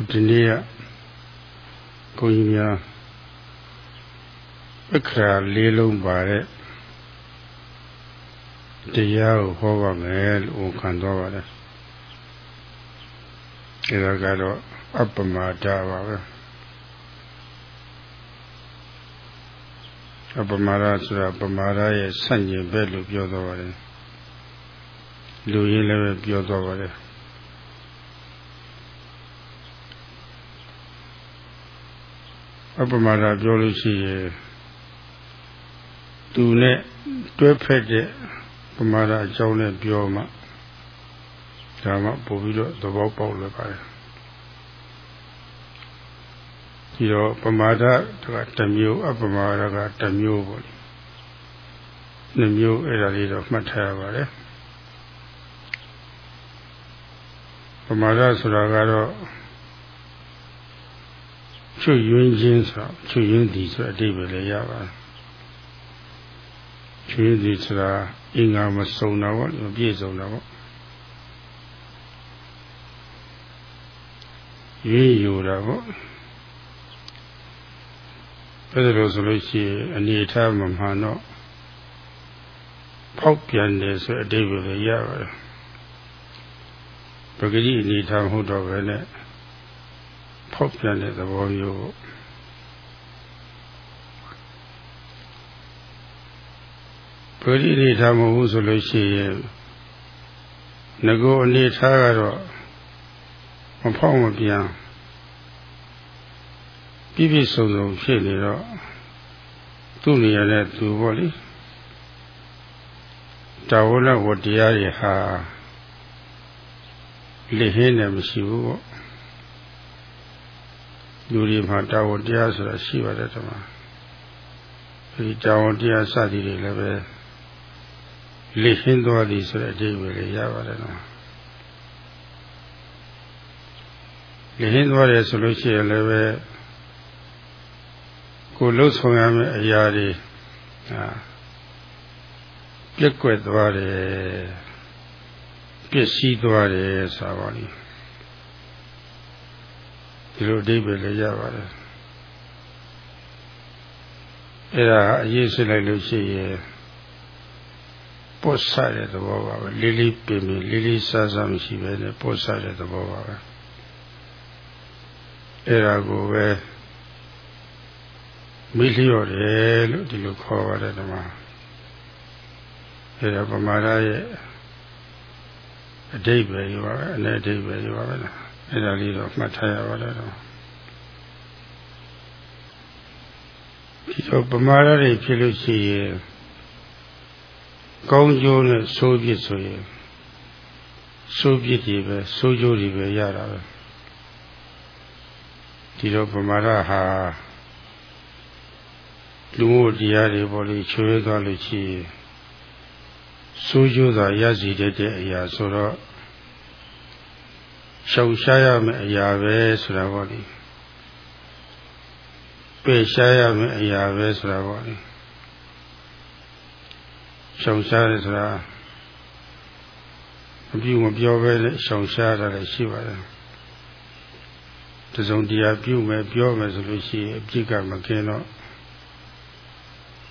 ခုဒီနေ့ကကိုကြီးများအခရာလေးလုံးပါတဲ့တရားကိုဟောပါမယ်လို့ခံတော်ပါတယ်ဒါကတော့အပ္ပမတာပါပဲအပမာဒဆိုတာပမာဒရဲ့ဆန့်ကျင်ဘက်လို့ပြောတော့ပါတယ်လူရင်းလည်းပဲပြောတော့ပါတယ် အပမာဒပြောလို့ရှိရင်သူနဲ့တွဲဖက်တဲ့ပမာဒအကြောင်းနဲ့ပြောမှဒါမှပို့ပြီးတော့သဘောပေါက်လွယ်ပါတယ်ဒီတော့ပမာဒကတစ်မျိုးအပမာဒကတစ်မျိုးပေါ့လေနှမျိုးအဲ့ဒါလေးတော့မှတ်ထားရပါတယ်ပမာဒဆိုတာကတော့ ချွတ်ယွင်းခြင်းဆိုချွတ်ယွင်းသည်ဆိုအတိပ္ပယ်လည်းရပါတယ်ချွတ်ယွင်းသည်ဆိုတာအင်္ဂါမစုံတာပေါ့မပြည့်စုံတာပေါ့ရေးယူတာပေါ့အဲ့ဒါလို့ဆိုလို့ရှိရင်အနေထားမမှန်တော့ဖောက်ပြန်တယ်ဆိုအတိတ်ပဲရပါတယ်ပဂတိအနေထားမဟုတ်တော့ပဲနဲ့ ဖောက်ပြန်တဲ့သဘောမျိုးပေါ့ပဂတိအနေထားမဟုတ်ဘူးဆိုလို့ရှိရင်ငကိုအနေထားကတော့မဖောက်မပြန်ပြည့်ပြည့်စုံစုံဖြစ်နေတော့သူ့နေရာနဲ့သူပေါ့လေတာဝလဝတရားတွေဟာလိဟင်းနဲ့မရှိဘူးပေါ့ လူတွေမှာတာဝတရားဆိုတာရှိပါတယ်တမဒီတာဝတရားစသည်တွေလည်းပဲလိဟင်းသွားသည်ဆိုတဲ့အဓိပ္ပာယ်လေးရပါတယ်နော်လိဟင်းသွားတယ်ဆိုလို့ရှိရင်လည်းပဲကိုလှုပ်ဆောင်ရမယ့်အရာတွေဟာပြက်ကွက်သွားတယ်ပျက်စီးသွားတယ်ဆိုပါလိ ဒီလိုအဓိပ္ပာယ်လည်းရပါတယ်အဲ့ဒါအရေးစစ်လိုက်လို့ရှိရင်ပုတ်ဆတဲ့သဘောပါပဲလေးလေးပင်ပင်လေးလေးဆဆမရှိပဲနဲ့ပုတ်ဆတဲ့သဘောပါပဲအဲ့ဒါကိုပဲမိလျော့တယ်လို့ဒီလိုခေါ်ပါတယ်ဓမ္မအဲဒါပမာဒရဲ့အတိတ်ပဲရောပဲအနေအတိတ်ပဲရောပဲလား အဲဒါလေးတော့မှတ်ထားရပါတယ်တော့ဒီတော့ပမာဒတွေဖြစ်လို့ရှိရင်ကောင်းကျိုးနဲ့ဆိုးပြစ်ဆိုရင်ဆိုးပြစ်တွေပဲဆိုးကျိုးတွေပဲရတာပဲဒီတော့ပမာဒဟာလူမှုတရားတွေပေါ်လေချွေးသွားလို့ရှိရင်ဆိုးကျိုးစွာရစီတတ်တဲ့အရာဆိုတော့ ရှောင်ရှားရမယ့်အရာပဲဆိုတာပေါ့လေပယ်ရှားရမယ့်အရာပဲဆိုတာပေါ့လေရှောင်ရှားတယ်ဆိုတာမပြုမပြောပဲနဲ့ရှောင်ရှားတာလည်းရှိပါတယ်တစုံတရားပြုမယ်ပြောမယ်ဆိုလို့ရှိရင်အပြစ်ကမကင်းတော့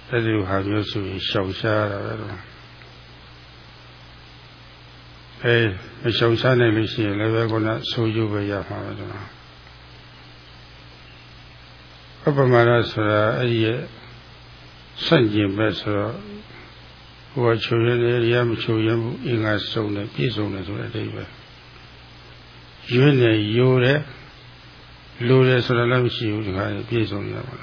အဲ့ဒီဟာမျိုးဆိုရင်ရှောင်ရှားတာပဲတော့ အဲမရှောင်ရှားနိုင်လို့ရှိရင်လည်းပဲခုနဆိုးကျိုးပဲရမှာပဲတော့အပမရဆိုတာအဲ့ဒီရဲ့ဆန့်ကျင်ဘက်ဆိုတော့ဟိုကချုပ်ရတယ်ရမချုပ်ရဘူးအင်္ဂါစုံတယ်ပြည့်စုံတယ်ဆိုတဲ့အတိတ်ပဲရွေးနေရိုးတယ်လိုတယ်ဆိုတာလည်းမရှိဘူးဒီခါပြည့်စုံနေတာပါ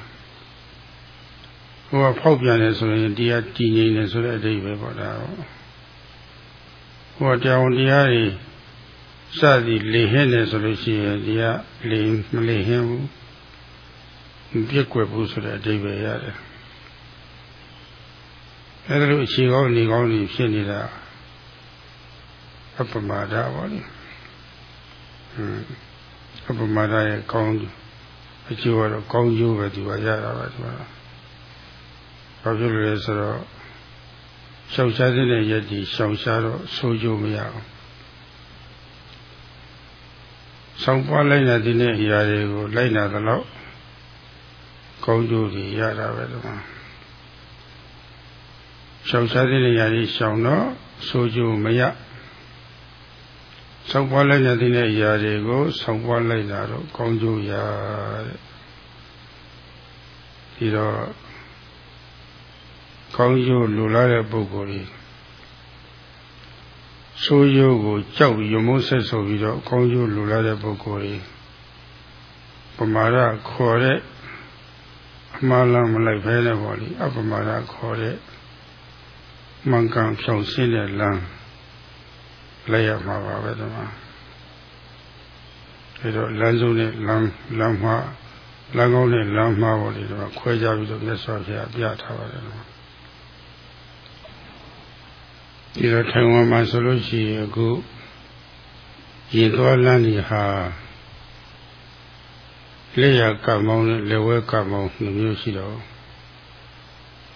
ဟိုကဖောက်ပြန်တယ်ဆိုရင်တရားတည်ငြိမ်တယ်ဆိုတဲ့အဓိပ္ပာယ်ပေါ့ဒါ ဟိုကတရားတရားတွေစသည်လေဟင်းတယ်ဆိုလို့ရှိရင်တရားလေမလေဟင်းဘူးပြက်ကွယ်ဘူးဆိုတဲ့အဓိပ္ပာယ်ရတယ်အဲဒါလိုအခြေကောင်းနေကောင်းနေဖြစ်နေတာအပမဒါပေါ့လေအပမဒါရဲ့ကောင်းအကျိုးကတော့ကောင်းကျိုးပဲဒီကရတာပါဒီမှာဘာဖြစ်လို့လဲဆိုတော့ ရှောင်ရှားတဲ့ရက်ဒီရှောင်ရှားတော့ဆိုးကျိုးမရအောင်ဆောင်ပွားလိုက်တဲ့ဒီနေ့အရာတွေကိုလိုက်နာသလောက်ကောင်းကျိုးတွေရတာပဲဒီမှာရှောင်ရှားတဲ့နေရာကြီးရှောင်တော့ဆိုးကျိုးမရဆောင်ပွားလိုက်တဲ့ဒီနေ့အရာတွေကိုဆောင်ပွားလိုက်တာတော့ကောင်းကျိုးရတဲ့ဒီတော့ ကောင်းကျိုးလူလာတဲ့ပုဂ္ဂိုလ်ကြီးဆိုးရိုးကိုကြောက်ရမုန်းဆက်ဆိုပြီးတော့ကောင်းကျိုးလူလာတဲ့ပုဂ္ဂိုလ်ကြီးပမာဒခေါ်တဲ့အမှားလားမလိုက်ဖဲနဲ့ပေါ့လေအပမာဒခေါ်တဲ့မှန်ကန်ဖြောင်းရှင်းတဲ့လမ်းလိုက်ရမှာပါပဲဒီမှာအဲတော့လမ်းစုံနဲ့လမ်းလမ်းမှာလမ်းကောင်းနဲ့လမ်းမှာပေါ့လေဒီမှာခွဲကြပြီးတော့မြတ်စွာဘုရားပြထားပါတယ် ဒီမှာဒီတော့ထိုင်ဝမ်မှာဆိုလို့ရှိရင်အခုရေသွားလမ်းကြီးဟာလက်ရကမောင်းနဲ့လက်ဝဲကမောင်းနှစ်မျိုးရှိတော့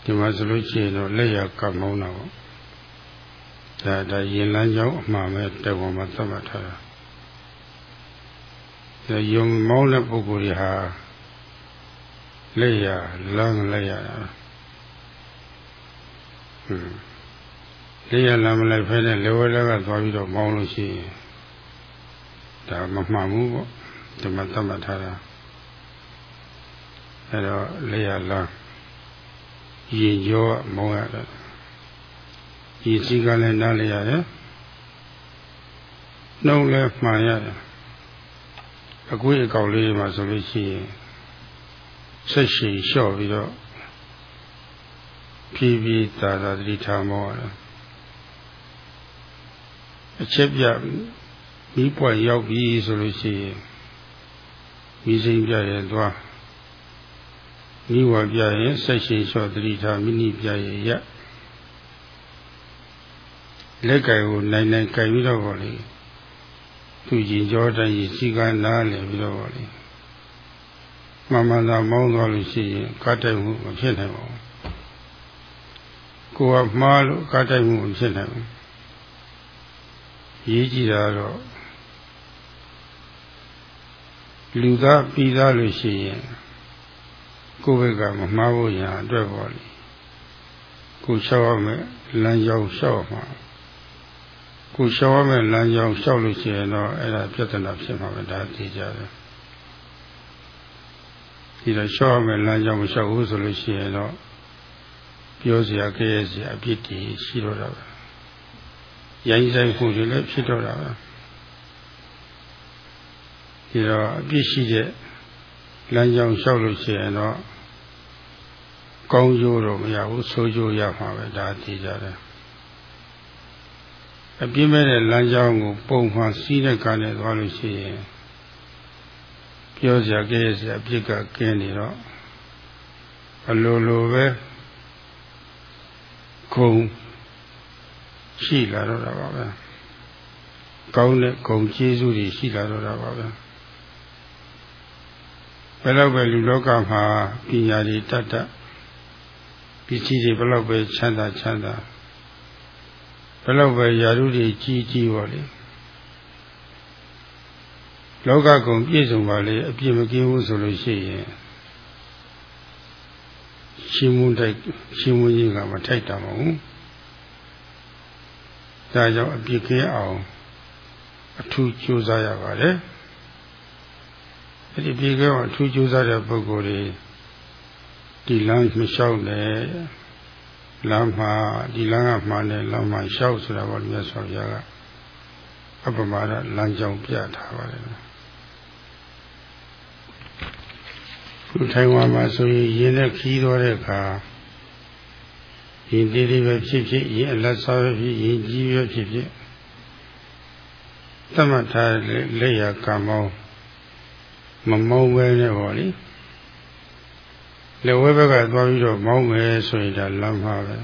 ဒီမှာဆိုလို့ရှိရင်တော့လက်ရကမောင်းတာပေါ့ဒါဒါရင်လန်းကြောင်းအမှန်ပဲတောင်မှာသတ်မှတ်ထားတာဒါယုံမောင်းတဲ့ပုဂ္ဂိုလ်တွေဟာလက်ရလမ်းလက်ရတာဟွန်း လေးရလမ်းမလိုက်ဖဲနဲ့လေဝဲလက်ကသွားပြီးတော့မောင်းလို့ရှိရင်ဒါမမှန်ဘူးပေါ့ဒီမှာသတ်မှတ်ထားတာအဲတော့လေးရလမ်းရင်ကျော်မောင်းရတယ်ဒီစီကလည်းနားလေရတယ်နှုံးလည်းမှန်ရတယ်အကွေးအကောင်လေးမှာဆိုလို့ရှိရင်ဆက်ရှိလျှော့ပြီးတော့ဖြည်းဖြည်းသာသာတတိထားမောရတယ် အချက်ပြမိပွက်ရောက်ပြီဆိုလို့ရှိရင်မိစိမ်ပြရင်သွားမိဝပြရင်ဆက်ရှိလျှော့တတိထားမိနိပြရင်ရလက်ကင်ကိုနိုင်နိုင်ကင်ပြီးတော့ပေါ့လေသူရင်ကြောတိုင်းစီကနားလည်ပြီးတော့ပေါ့လေမမှန်သာမောင်းသွားလို့ရှိရင်ကတ်တိုင်မှုမဖြစ်နိုင်ပါဘူးကိုကမှားလို့ကတ်တိုင်မှုမဖြစ်နိုင်ဘူး ရေးကြည့်တာတော့လူသားပြီးသားလို့ရှိရင်ကိုယ့်ဘက်ကမမှားဖို့ရအတွက်ပေါ့လေကိုလျှောက်ရမယ်လမ်းကြောင်းလျှောက်မှာကိုလျှောက်ရမယ်လမ်းကြောင်းလျှောက်လို့ရှိရင်တော့အဲ့ဒါပြဿနာဖြစ်မှာပဲဒါသိကြတယ်ဒီတော့လျှောက်ရမယ်လမ်းကြောင်းမလျှောက်ဘူးဆိုလို့ရှိရင်တော့ပြောစရာကြဲစရာအပြစ်တွေရှိတော့တာပဲ ရိုင်းဆိုင်မှုတွေလည်းဖြစ်တော့တာပဲဒီတော့အပြစ်ရှိတဲ့လမ်းကြောင်းလျှောက်လို့ရှိရင်တော့ကောင်းကျိုးတော့မရဘူးဆိုးကျိုးရမှာပဲဒါသိကြတယ်အပြစ်မဲ့တဲ့လမ်းကြောင်းကိုပုံမှန်စီးတဲ့ကံနဲ့သွားလို့ရှိရင်ပြောစရာကြဲစရာအပြစ်ကကင်းနေတော့အလိုလိုပဲခုံ ရှိလာတော့တာပါပဲကောင်းတဲ့ဂုံကျေးဇူးတွေရှိလာတော့တာပါပဲဘယ်တော့ပဲလူလောကမှာပညာတွေတတ်တတ်ပစ္စည်းတွေဘယ်တော့ပဲချမ်းသာချမ်းသာဘယ်တော့ပဲယာရုတွေကြီးကြီးပါလေလောကကုံပြည့်စုံပါလေအပြည့်မကင်းဘူးဆိုလို့ရှိရင်ရှင်မွန်းတိုက်ရှင်မွန်းကြီးကမထိုက်တာမဟုတ် ဒါကြောင့်အပြစ်ကင်းအောင်အထူးကြိုးစားရပါတယ်အဲ့ဒီပြေကအောင်အထူးကြိုးစားတဲ့ပုဂ္ဂိုလ်တွေဒီလမ်းမလျှောက်နဲ့လမ်းမှာဒီလမ်းကမှန်တယ်လမ်းမှာလျှောက်ဆိုတာပေါ့မြတ်စွာဘုရားကအပမာဒလမ်းကြောင်းပြထားပါတယ်ခုထိုင်ဝမ်မှာဆိုရင်ရင်းနဲ့ခီးသွားတဲ့အခါ ရင်သေးလေးပဲဖြစ်ဖြစ်ရင်အလတ်စားပဲဖြစ်ရင်ကြီးပဲဖြစ်ဖြစ်သမထားလက်ရကံမောင်းမမောင်းပဲနဲ့ဟောလေလက်ဝဲဘက်ကသွားပြီးတော့မောင်းမယ်ဆိုရင်ဒါလမ်းမှာပဲ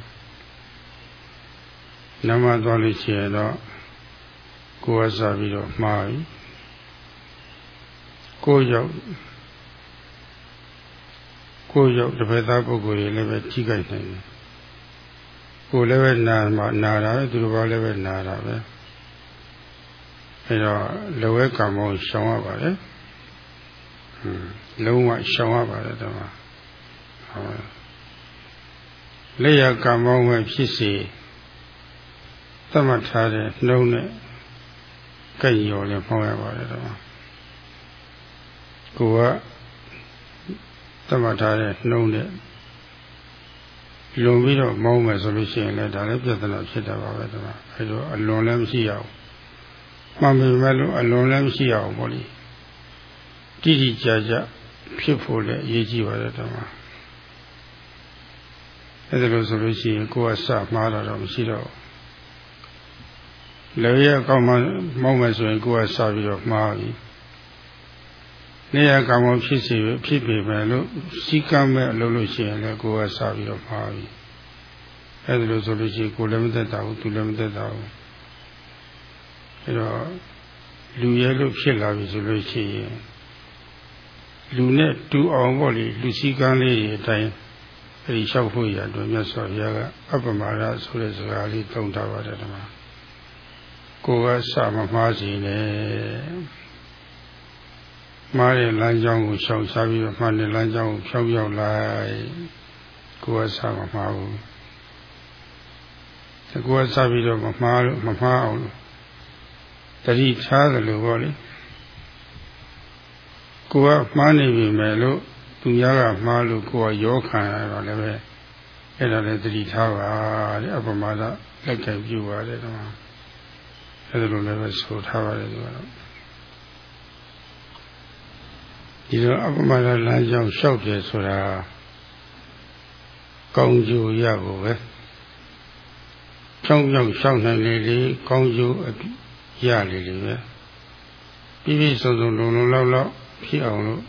လမ်းမှာသွားလို့ရှိရင်တော့ကိုယ်ကစားပြီးတော့မှားပြီကိုယ်ရောက်ကိုယ်ရောက်တစ်ဖက်သားပုဂ္ဂိုလ်တွေလည်းပဲထိခိုက်နိုင်တယ် ကိုယ်လည်းပဲနာမှာနာတာပဲသူတို့ကလည်းပဲနာတာပဲအဲတော့လောဝဲကံမောရှောင်ရပါတယ်ဟွန်းလုံးဝရှောင်ရပါတယ်တော့ဟောလက်ရကံမောပဲဖြစ်စေသတ်မှတ်ထားတဲ့နှုံးနဲ့ကြိတ်ရော်လည်းဖောင်းရပါတယ်တော့ကိုကသတ်မှတ်ထားတဲ့နှုံးနဲ့ လွန်ပြီးတော့မောင်းမယ်ဆိုလို့ရှိရင်လည်းဒါလည်းပြဿနာဖြစ်တာပါပဲဒီမှာအဲလိုအလွန်လည်းမရှိရအောင်မှန်ပေမဲ့လို့အလွန်လည်းမရှိရအောင်ပေါ့လေတိတိကျကျဖြစ်ဖို့လည်းအရေးကြီးပါတယ်ဒီမှာအဲဒါလို့ဆိုလို့ရှိရင်ကိုယ်ကစမှားတာတော့မရှိတော့လည်းရကောင်းမှမောင်းမယ်ဆိုရင်ကိုယ်ကစပြီးတော့မှားပြီ နေရကံမဖြစ်စီဖြစ်ပေမဲ့လို့စီကံမဲ့အလုပ်လို့ရှိရင်လည်းကိုယ်ကစပြီးတော့မှားပြီအဲဒါလို့ဆိုလို့ရှိရင်ကိုယ်လည်းမသက်တာဘူးသူလည်းမသက်တာဘူးအဲတော့လူရဲလို့ဖြစ်လာပြီဆိုလို့ရှိရင်လူနဲ့တူအောင်ပေါ့လေလူစည်းကမ်းလေးတွေအတိုင်းအဲဒီလျှောက်ဖို့ရအတွက်မြတ်စွာဘုရားကအပ္ပမာဒဆိုတဲ့စကားလေးသုံးထားပါတယ်ဓမ္မကိုယ်ကစမမှားစီနဲ့ မှားတဲ့လမ်းကြောင်းကိုရှောင်ရှားပြီးတော့မှားတဲ့လမ်းကြောင်းကိုဖြောက်ရောက်လိုက်ကိုယ်ကစားမမှားဘူးကိုယ်ကစားပြီးတော့မမှားလို့မမှားအောင်လို့တတိထားတယ်လို့ပြောလေကိုယ်ကမှားနေပြီမဲ့လို့သူများကမှားလို့ကိုယ်ကရောခံရတော့လည်းပဲအဲ့ဒါလည်းတတိထားပါတဲ့အပမဒလက်ကင်ပြုပါတယ်တော့အဲ့ဒါလိုလည်းပဲဆိုထားပါတယ်သူကတော့ ဒီလိုအပမဒလမ်းကြောင်းလျှောက်တယ်ဆိုတာကောင်းကျိုးရဖို့ပဲချောင်းပြောင်းလျှောက်နိုင်လေလေကောင်းကျိုးရလေလေပဲပြည့်ပြည့်စုံစုံလုံလုံလောက်လောက်ဖြစ်အောင်လို့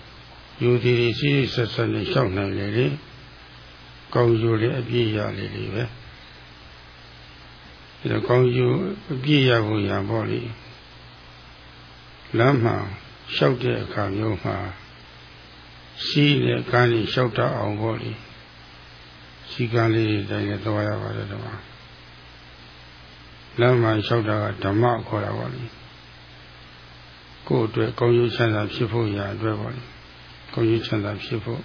ယူတည်စီးဆက်ဆက်နဲ့လျှောက်နိုင်လေလေကောင်းကျိုးလည်းအပြည့်ရလေလေပဲဒီတော့ကောင်းကျိုးအပြည့်ရဖို့ရပါလိလမ်းမှာလျှောက်တဲ့အခါမျိုးမှာ စီးနဲ့ကန်းလေးလျှောက်တတ်အောင်ပေါ့လေစီကန်းလေးတိုင်းနဲ့သွားရပါတယ်ဓမ္မလမ်းမှာလျှောက်တာကဓမ္မခေါ်တာပေါ့လေကိုယ်အတွက်ကောင်းကျိုးချမ်းသာဖြစ်ဖို့ရာအတွက်ပေါ့လေကောင်းကျိုးချမ်းသာဖြစ်ဖို့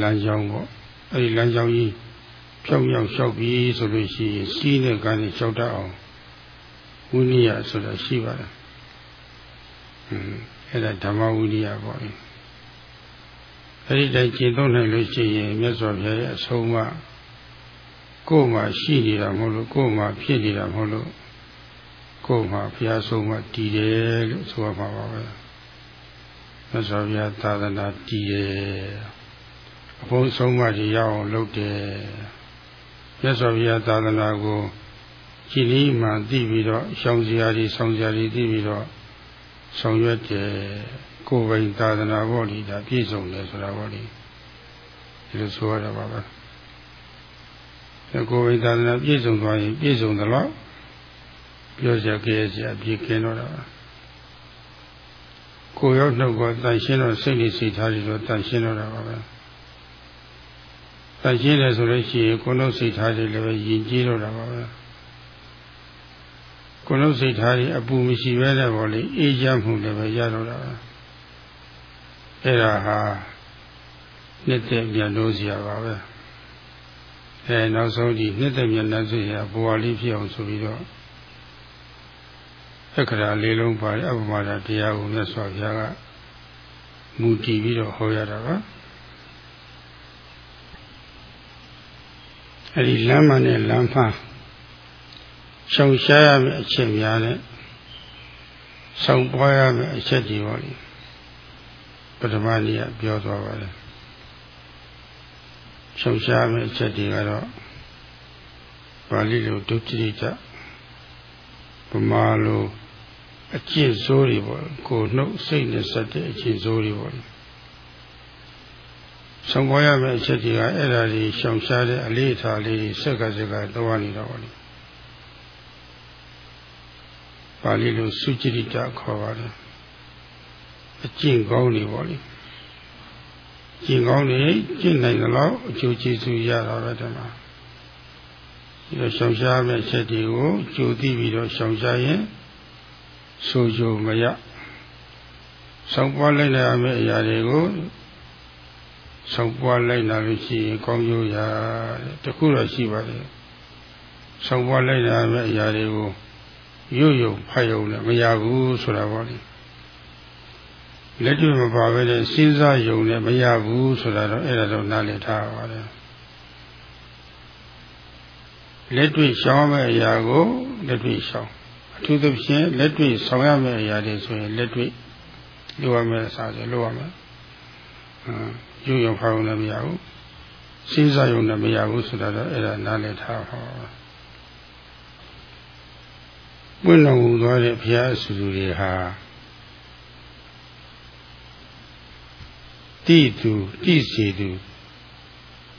လမ်းကြောင်းပေါ့အဲဒီလမ်းကြောင်းကြီးဖြောင်းဖြောင်းလျှောက်ပြီးဆိုလို့ရှိရင်စီးနဲ့ကန်းလေးလျှောက်တတ်အောင်ဝိနည်းဆိုတာရှိပါတယ် အဲ့ဒါဓမ္မဝိရိယပေါ့လေအဲ့ဒီတိုင်းကျင့်သုံးနိုင်လို့ရှိရင်မြတ်စွာဘုရားရဲ့အဆုံးအမကိုယ်မှာရှိနေတာမဟုတ်လို့ကိုယ်မှာဖြစ်နေတာမဟုတ်လို့ကိုယ်မှာဘုရားဆုံးမတည်တယ်လို့ဆိုရမှာပါပဲမြတ်စွာဘုရားသာသနာတည်တယ်အဖို့ဆုံးမကြီးရအောင်လုပ်တယ်မြတ်စွာဘုရားသာသနာကိုကြည်လီမှသိပြီးတော့ရှောင်စရာတွေဆောင်စရာတွေသိပြီးတော့ ဆောင်ရွက်တယ်ကိုယ်ပိုင်သာသနာဘောလိဒါပြည့်စုံတယ်ဆိုတာဘောလိဒီလိုဆိုရတာပါပဲကိုယ်ပိုင်သာသနာပြည့်စုံသွားရင်ပြည့်စုံသလားပြောစရာကြရစရာပြည့်ကင်းတော့တာကိုယ်ရောက်နှုတ်ကတန်ရှင်းတော့စိတ်နဲ့စိတ်ထားပြီးတော့တန်ရှင်းတော့တာပါပဲတန်ရှင်းတယ်ဆိုလို့ရှိရင်ကိုယ်လုံးစိတ်ထားတယ်လည်းပဲယဉ်ကျေးတော့တာပါပဲ ကိုယ်လုံးစိတ်ထားရင်အပူမရှိပဲနဲ့ပေါ့လေအေးချမ်းမှုလည်းပဲရတော့တာအဲ့ဒါဟာနှစ်သက်ပြန်လို့စရာပါပဲအဲနောက်ဆုံးဒီနှစ်သက်ပြန်လို့စရာဘဝလေးဖြစ်အောင်ဆိုပြီးတော့အခရာလေးလုံးပါတဲ့အပမဒတရားကိုမြတ်စွာဘုရားကမူတည်ပြီးတော့ဟောရတာပါအဲ့ဒီလမ်းမနဲ့လမ်းဖား ရှောင်ရှားရမယ့်အချက်များနဲ့ဆောင်ပွားရမယ့်အချက်တွေပေါ့လေပထမနေ့ကပြောသွားပါတယ်ရှောင်ရှားမယ့်အချက်တွေကတော့ပါဠိလိုဒုတိယဗမာလိုအကျင့်ဆိုးတွေပေါ့ကိုနှုတ်စိတ်နဲ့ဆက်တဲ့အကျင့်ဆိုးတွေပေါ့ဆောင်ပွားရမယ့်အချက်တွေကအဲ့ဒါတွေရှောင်ရှားတဲ့အလေးအထားလေးစက်ကစက်ကသွားနေတော့ပေါ့ ပါဠိလိုစုကြိတခေါ်ပါတယ်အကျင့်ကောင်းနေပါလိကျင့်ကောင်းနေကျင့်နိုင်သလောက်အကျိုးကျေးဇူးရတာပဲတမဒီတော့ရှောင်ရှားမဲ့ချက်တွေကိုကြိုသိပြီးတော့ရှောင်ရှားရင်ဆိုကြမရဆောင်းပွားလိုက်ရမယ့်အရာတွေကိုဆောင်းပွားလိုက်လာလို့ရှိရင်ကောင်းကျိုးရတခုတော့ရှိပါတယ်ဆောင်းပွားလိုက်ရမယ့်အရာတွေကို ရွတ်ယုံဖတ်ယုံလည်းမရဘူးဆိုတာပေါ့လေလက်တွေ့မပါဘဲနဲ့စဉ်းစားယုံလည်းမရဘူးဆိုတာတော့အဲ့ဒါတော့နားလည်ထားပါတယ်လက်တွေ့ရှောင်းမဲ့အရာကိုလက်တွေ့ရှောင်းအထူးသဖြင့်လက်တွေ့ဆောင်ရမယ့်အရာတွေဆိုရင်လက်တွေ့လုပ်ရမယ့်အစားတွေလုပ်ရမယ်။ရုပ်ရောဖောင်းလည်းမရဘူး။စဉ်းစားရုံလည်းမရဘူးဆိုတာတော့အဲ့ဒါနားလည်ထားဟော။ ပွင့်တော်မူသွားတဲ့ဘုရားအဆူတွေဟာတိသူတိစီသူ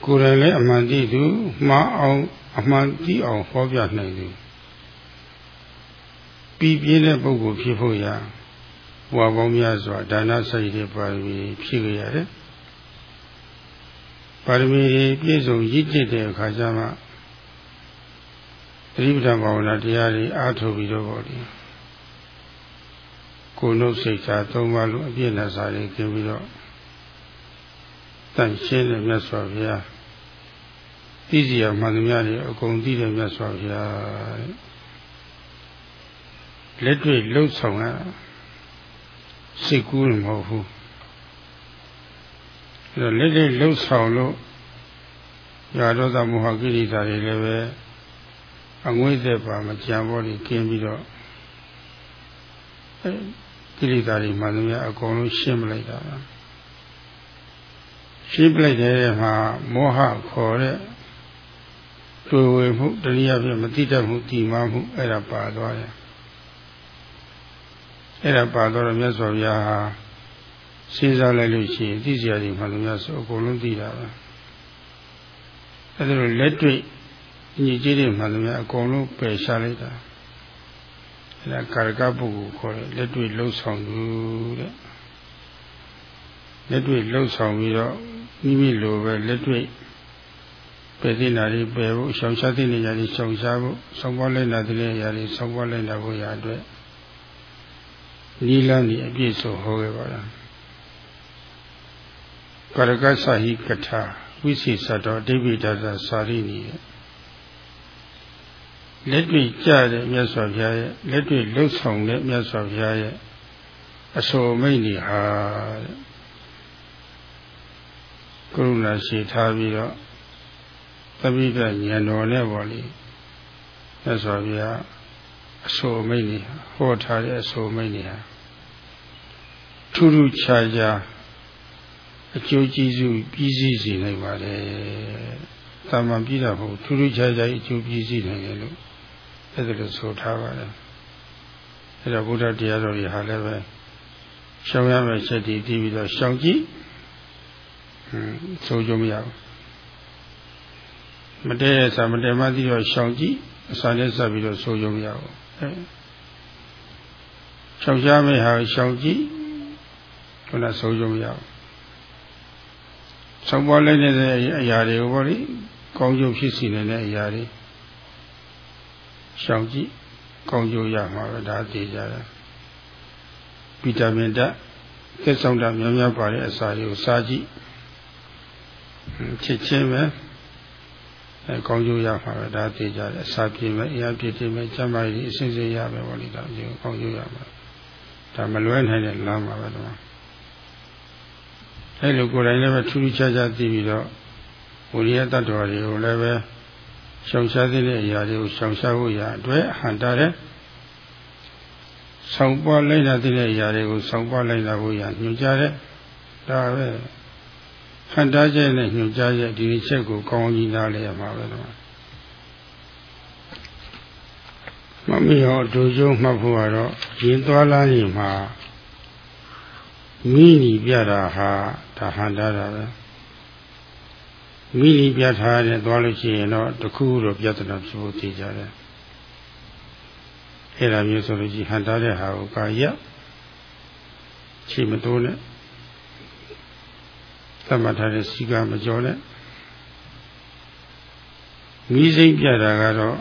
ကိုယ်တိုင်လည်းအမှန်တိသူမှားအောင်အမှန်တိအောင်ဟောပြနိုင်တယ်ပြီးပြင်းတဲ့ပုဂ္ဂိုလ်ဖြစ်ဖို့ရာဘဝပေါင်းများစွာဒါနစိတ်တွေပါရမီဖြည့်ကြရတယ်ပါရမီပြည့်စုံရည်ကျစ်တဲ့အခါကျမှ သတိပဋ္ဌာန်ဘာဝနာတရားတွေအားထုတ်ပြီးတော့ပေါ့ဒီကိုယ်နှုတ်စိတ်ချသုံးပါလို့အပြည့်နဲ့စာတွေကျင်းပြီးတော့တန်ရှင်းတဲ့မြတ်စွာဘုရားသိစီရမှန်သမျှတွေအကုန်သိတဲ့မြတ်စွာဘုရားလက်တွေ့လှုပ်ဆောင်ရစိတ်ကူးမဟုတ်ဘူးအဲတော့လက်တွေ့လှုပ်ဆောင်လို့ရာဒေါသမောဟကိလေသာတွေလည်းပဲ အငွေ့သက်ပါမကြံပေါ်နေကျင်းပြီးတော့အဲကိလေသာတွေမှန်သမျှအကုန်လုံးရှင်းပလိုက်တာရှင်းပလိုက်တဲ့မှာမောဟခေါ်တဲ့တွေ့ဝေမှုတနည်းအားဖြင့်မတိတတ်မှုတည်မှမှုအဲ့ဒါပါသွားတယ်အဲ့ဒါပါတော့မြတ်စွာဘုရားဟာစဉ်းစားလိုက်လို့ရှိရင်သိစရာတွေမှလည်းမြတ်စွာအကုန်လုံးသိတာပဲအဲ့ဒါလိုလက်တွေ့ ညီကြီးတွေမှလည်းမြတ်အကုန်လုံးပယ်ရှားလိုက်တာအဲ့ဒါကာရကပုဂ္ဂိုလ်ခေါ်တယ်လက်တွေ့လှုပ်ဆောင်သူတဲ့လက်တွေ့လှုပ်ဆောင်ပြီးတော့မိမိလိုပဲလက်တွေ့ပယ်သိနာတွေပယ်ဖို့ရှောင်ရှားသိနေကြတွေရှောင်ရှားဖို့ဆောင်းပွားလိုက်နာတဲ့အရာတွေဆောင်းပွားလိုက်နာဖို့ရာအတွက်နီလန်းဒီအပြည့်စုံဟောခဲ့ပါလားကာရကသဟိကထာဝိသေသတော်အတိပိဒသစာရိနီ လက်တွေ့ကြတဲ့မြတ်စွာဘုရားရဲ့လက်တွေ့လှုပ်ဆောင်တဲ့မြတ်စွာဘုရားရဲ့အဆိုမိတ်နေဟာကရုဏာရှိထားပြီးတော့သပိကဉာဏ်တော်နဲ့ပေါ့လေမြတ်စွာဘုရားအဆိုမိတ်နေဟောထားတဲ့အဆိုမိတ်နေဟာထူးထူးခြားခြားအကျိုးကျေးဇူးပြည်စည်းစေနိုင်ပါတယ်။တာမန်ပြည်တာမဟုတ်ထူးထူးခြားခြားအကျိုးပြည်စည်းနိုင်တယ်လို့ အဲ့ဒါလို့ဆိုထားပါတယ်။အဲ့တော့ဘုရားတရားတော်ကြီးဟာလည်းပဲရှောင်ရမယ့်ချက်တည်ပြီးတော့ရှောင်ကြည့်ဟွန်းဆိုကြမရဘူး။မတည့်ရစာမတည့်မှသိတော့ရှောင်ကြည့်အစာနဲ့ဆက်ပြီးတော့ဆိုကြမရဘူး။အဲရှောင်ရှားမယ့်ဟာရှောင်ကြည့်ခုနဆုံးကြမရဘူးဆုံးပေါ်လိုက်တဲ့အရာတွေကိုပေါ့လေကောင်းကျိုးဖြစ်စီနေတဲ့အရာတွေ ရှောင်ကြည့်ကောင်းကျိုးရမှာပဲဒါသိကြတယ်ဗီတာမင်ဓာတ်သစ္ဆောင်ဓာတ်များများပါတဲ့အစာတွေကိုစားကြည့်ချစ်ချင်းပဲအဲကောင်းကျိုးရမှာပဲဒါသိကြတယ်အစာပြည့်မယ်အရာပြည့်တယ်မယ်ကျမ်းမာရေးအစဉ်စဉ်ရမယ်ပေါ့လေဒါဒီကောင်းကျိုးရမှာဒါမလွဲနိုင်တဲ့လမ်းပါပဲတော့အဲလိုကိုယ်တိုင်လည်းပဲထူးထူးခြားခြားသိပြီးတော့ဝိရိယတ attva တွေကိုလည်းပဲ ရှောင်ရှားတဲ့အရာတွေကိုရှောင်ရှားဖို့ရအတွက်ဟန်တာတဲ့ဆောင်ပွားလိုက်တာတဲ့အရာတွေကိုဆောင်ပွားလိုက်တာဖို့ရညွှန်ကြားတဲ့ဒါပဲဟန်တာချက်နဲ့ညွှန်ကြားချက်ဒီချက်ကိုကောင်းကြီးနားလဲရမှာပဲတော့မမီရောဒုကျုံမှတ်ဖို့ကတော့ရင်သွားလာနေမှာမိနီပြတာဟာဒါဟန္တာတာပဲ မိနီပြထားတဲ့သွားလို့ရှိရင်တော့တခုတော့ပြဿနာဖြစ်ဖို့သိကြတယ်အဲ့ဒါမျိုးဆိုလို့ရှိရင်ဟန္တာတဲ့ဟာကိုကာယခြေမတိုးနဲ့သတ်မှတ်ထားတဲ့စီကမကြောနဲ့မိစိမ့်ပြတာကတော့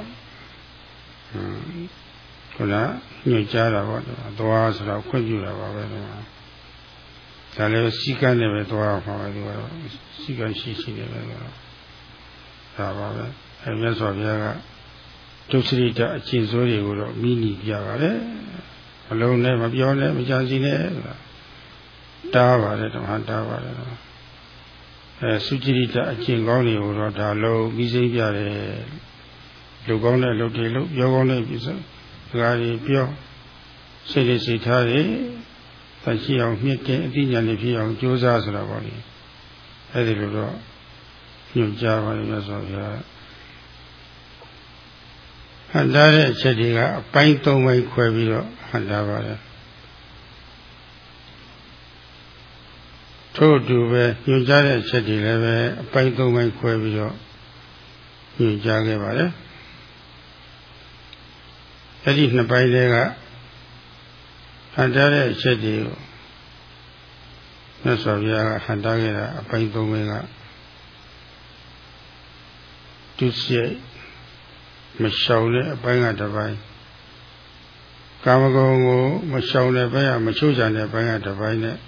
ခုနညွှန်ကြားတာပေါ့သွားဆိုတော့ခွင့်ပြုတာပါပဲဒီမှာ ဒါလည်းစီကံနဲ့ပဲသွားမှာပဲဒီကတော့စီကံရှိရှိနေပဲတော့ဒါပါပဲအဲမြတ်စွာဘုရားကဒုစရိတအကျင့်စိုးတွေကိုတော့မိနိပြပါတယ်အလုံးနဲ့မပြောနဲ့မကြံစီနဲ့တားပါတယ်ဓမ္မတားပါတယ်အဲစုကြည်တအကျင့်ကောင်းတွေကိုတော့ဒါလုံးပြီးစိမ့်ပြတယ်လူကောင်းတဲ့လူတွေလို့ပြောကောင်းတဲ့ပြစကားတွေပြောစိတ်တွေစိတ်ထားတွေ သရှိအောင်မြင့်တဲ့အသိဉာဏ်တွေဖြစ်အောင်ကြိုးစားဆိုတာပေါ့လေအဲဒီလိုတော့ညွှန်ကြားပါလိမ့်မယ်ဆိုတော့ဟန်တာတဲ့အချက်တွေကအပိုင်း၃ပိုင်းခွဲပြီးတော့ဟန်တာပါတယ်ထို့အတူပဲညွှန်ကြားတဲ့အချက်တွေလည်းပဲအပိုင်း၃ပိုင်းခွဲပြီးတော့ညွှန်ကြားခဲ့ပါတယ်အဲ့ဒီနှစ်ပိုင်းတွေက ဟန်တာတဲ့အချက်တွေကိုမြတ်စွာဘုရားကဟန်တာခဲ့တာအပိုင်း၃ပိုင်းကဒုစရိုက်မရှောင်တဲ့အပိုင်းကတစ်ပိုင်းကာမဂုဏ်ကိုမရှောင်တဲ့ဘက်ကမချိုးချတဲ့ဘက်ကတစ်ပိုင်းနဲ့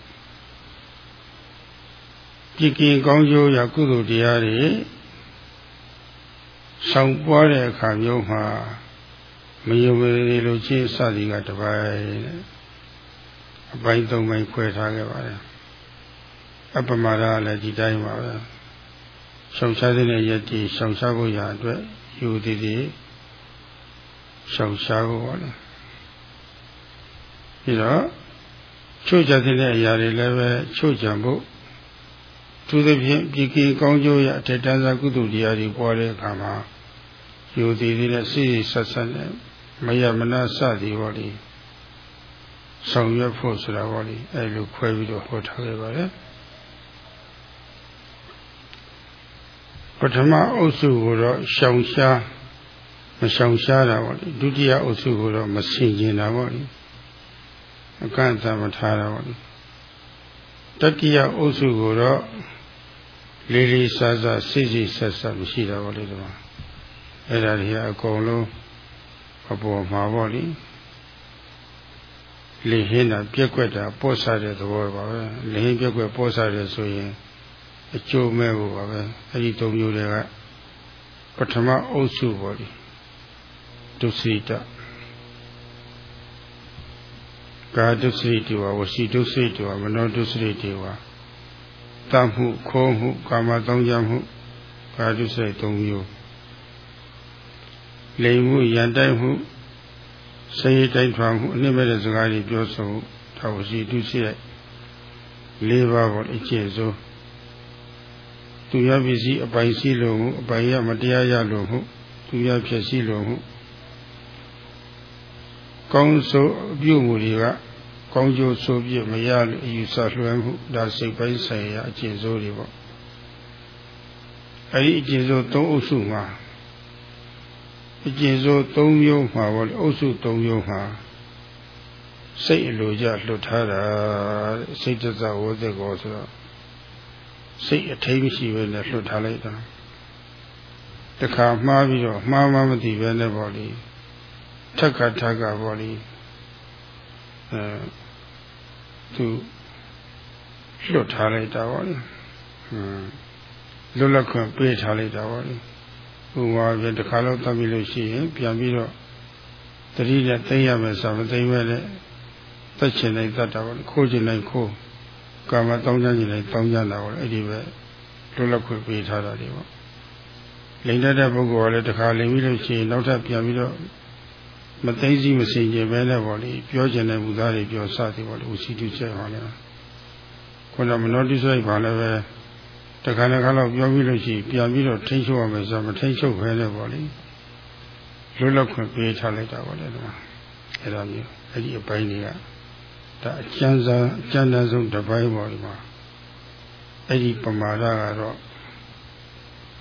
ပြည်ကင်ကောင်းကျိုးရကုသိုလ်တရားတွေဆောင်ပွားတဲ့အခါမျိုးမှာမယုံကြည်လို့ချင်းစသည်ကတစ်ပိုင်းနဲ့ အပိုင်းသုံးပိုင်းခွဲထားခဲ့ပါတယ်အပမဒလည်းဒီတိုင်းပါပဲရှောင်ရှားတဲ့ရည်တည်ရှောင်ရှားဖို့ရအတွက်ယူသည်သည်ရှောင်ရှားဖို့ပါလေပြီးတော့ချို့ကြတဲ့အရာတွေလည်းပဲချို့ကြံဖို့သူသဖြင့်ပြည်ကကောင်းကျိုးရအထက်တန်းစားကုသိုလ်တရားတွေပေါ်တဲ့အခါမှာယူသည်သည်နဲ့စိစိဆက်ဆက်နဲ့မယမနာစသည်ပေါ့လေ ဆောင်ရွက်ဖို့ဆိုတာပေါ့လေအဲလိုခွဲပြီးတော့ဟောထားခဲ့ပါတယ်ပထမအုပ်စုကိုတော့ရှောင်ရှားမရှောင်ရှားတာပေါ့လေဒုတိယအုပ်စုကိုတော့မဆင်ကျင်တာပေါ့လေအကန့်အသတ်မထားတာပေါ့လေတတိယအုပ်စုကိုတော့လေးလေးစားစားစိတ်စိတ်ဆက်ဆက်မရှိတာပေါ့လေဒီမှာအဲ့ဒါတွေအကုန်လုံးအပေါ်မှာပေါ့လေ လေဟင်းတာပြက်ွက်တာပို့စားတဲ့သဘောပါပဲလေဟင်းပြက်ွက်ပို့စားတယ်ဆိုရင်အကျိုးမဲ့ဖို့ပါပဲအဲ့ဒီသုံးမျိုးတွေကပထမအုပ်စုပေါ့လေဒုစိတကာဒုစိတေဝဝစီဒုစိတေဝမနောဒုစိတေဝတမှုခိုးမှုကာမတောင်းကြမှုကာဒုစိသုံးမျိုးလိမ်မှုရန်တိုက်မှု စေရတိုက်ထွားမှုအနည်းမဲ့တဲ့စကားတွေပြောဆိုထာဝစီဒုစိလေးပါးပေါ်အကျင့်ဆုံးသူရပစ္စည်းအပိုင်စီးလို့မှုအပိုင်ရမတရားရလို့မှုသူရဖြစ်စီးလို့မှုကောင်းဆိုအပြုမှုတွေကကောင်းကျိုးဆိုပြမရလို့အယူဆလွှဲမှုဒါစိတ်ပိုင်းဆိုင်ရာအခြေစိုးတွေပေါ့အဲဒီအခြေစိုး၃အုပ်စုမှာ အခြေစိုး၃မျိုးမှာပေါ့လေအုပ်စု၃မျိုးမှာစိတ်အလိုကြလွတ်ထားတာစိတ်တဇဝဇ္ဇကောဆိုတော့စိတ်အထိမရှိပဲနဲ့လွတ်ထားလိုက်တာတခါမှားပြီးတော့မှားမှမသိပဲနဲ့ပေါ့လေထက်ကထက်ကပေါ့လေအဲသူလွတ်ထားလိုက်တာပေါ့လေဟွန်းလွတ်လပ်ခွင့်ပေးထားလိုက်တာပေါ့လေ ဥပမာပြန်တစ်ခါတော့တတ်ပြီးလို့ရှိရင်ပြန်ပြီးတော့တတိနဲ့သိရမယ်ဆိုမသိမဲ့နဲ့သက်ချင်လိုက်တတ်တာပေါ့ခိုးချင်လိုက်ခိုးကာမတောင်းကြခြင်းလိုက်တောင်းကြတာပေါ့အဲ့ဒီပဲလွတ်လပ်ခွင့်ပေးထားတာဒီပေါ့လိမ့်တဲ့ပုဂ္ဂိုလ်ကလည်းတစ်ခါလိမ့်ပြီးလို့ရှိရင်နောက်ထပ်ပြန်ပြီးတော့မသိသိမစင်ကြပဲနဲ့ပေါ့လေပြောကျင်တဲ့မူသားတွေပြောစသည်ပေါ့လေဥစီတုချက်ပါလေခုနမနောတိဆိုပါလည်းပဲ တခါတခါတော့ပြောပြီးလို့ရှိရင်ပြန်ပြီးတော့ထိန်းချုပ်ရမယ်ဆိုတော့မထိန်းချုပ်ပဲနဲ့ပေါ့လေလွတ်လပ်ခွင့်ပေးထားလိုက်တာပေါ့လေဒီမှာအဲ့ဒါမျိုးအဲ့ဒီအပိုင်းတွေကဒါအကျဉ်းစားအကျဉ်းတန်းဆုံးတစ်ပိုင်းပေါ့ဒီမှာအဲ့ဒီပမာဒကတော့